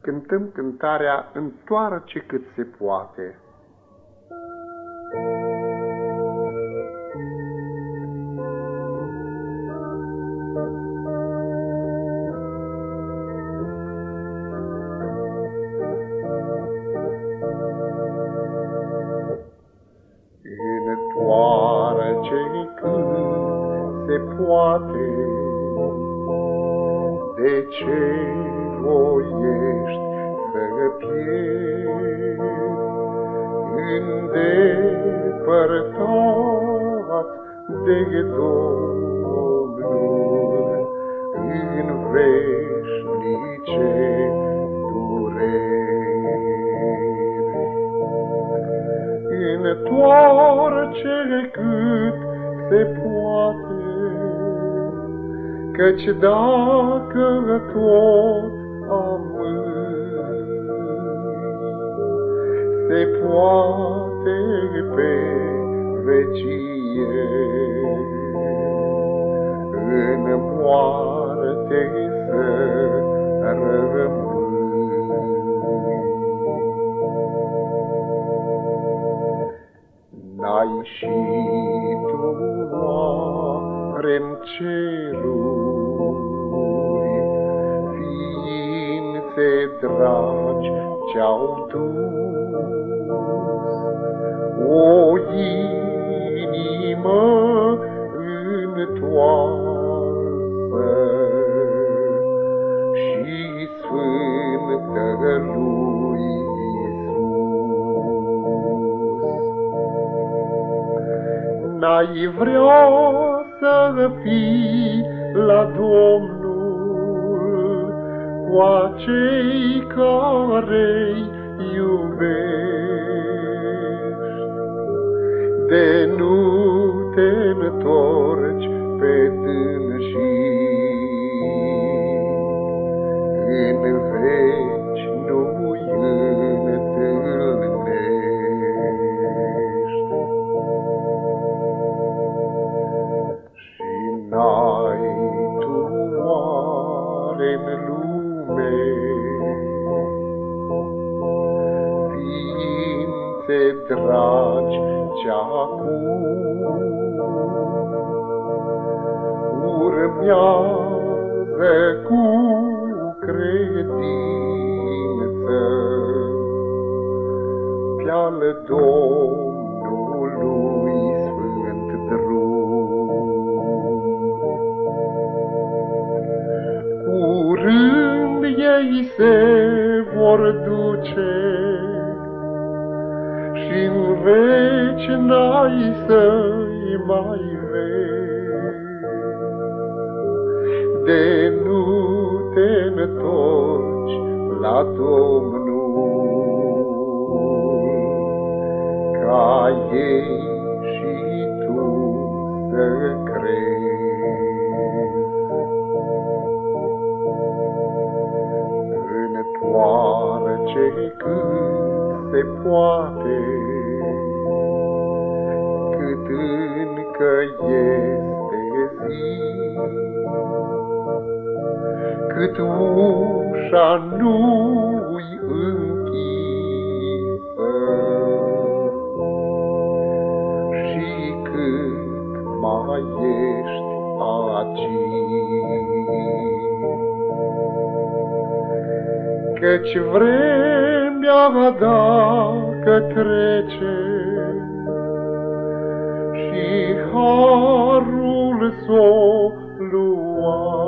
cântăm cântarea Întoarce cât se poate. Întoarce cât se poate, de ce voiești să pierzi îndepărtat de Domnul în veșnice dureri. Întoarce cât se poate Căci dacă tot amâi, se poate pe vecie în moarte să rămâi. N-ai și tu oare-n cerul dragi ce-au dus o inimă întoarsă și sfântă lui Iisus. N-ai vrea să fii la Domnul cu acei care iubești, de nu te întorci pe dânsii. În veci nu-i întâlnești. Și n-ai tu oare în lume Ființe dragi ce-acum urmează cu credință pe-al Domnului Sfânt drum. Curând ei se vor duce și-n veci n-ai să-i mai vezi. De nu te întorci la Domnul, ca ei și tu să crezi. Întoarce cât se poate, cât încă este zi, cât ușa nu-i închisă și cât mai ești aici. Căci vremea dacă trece și harul s-o lua.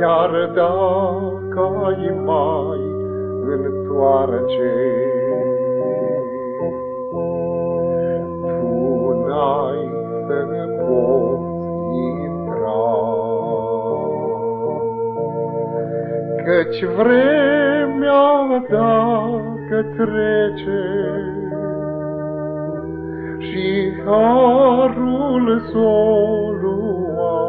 Iar dacă ai mai întoarce, Căci vremea dacă trece și harul s-o lua,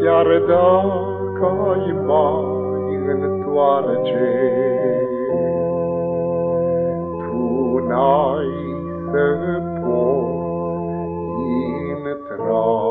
chiar dacă ai mai întoarce, tu n-ai să poți intra.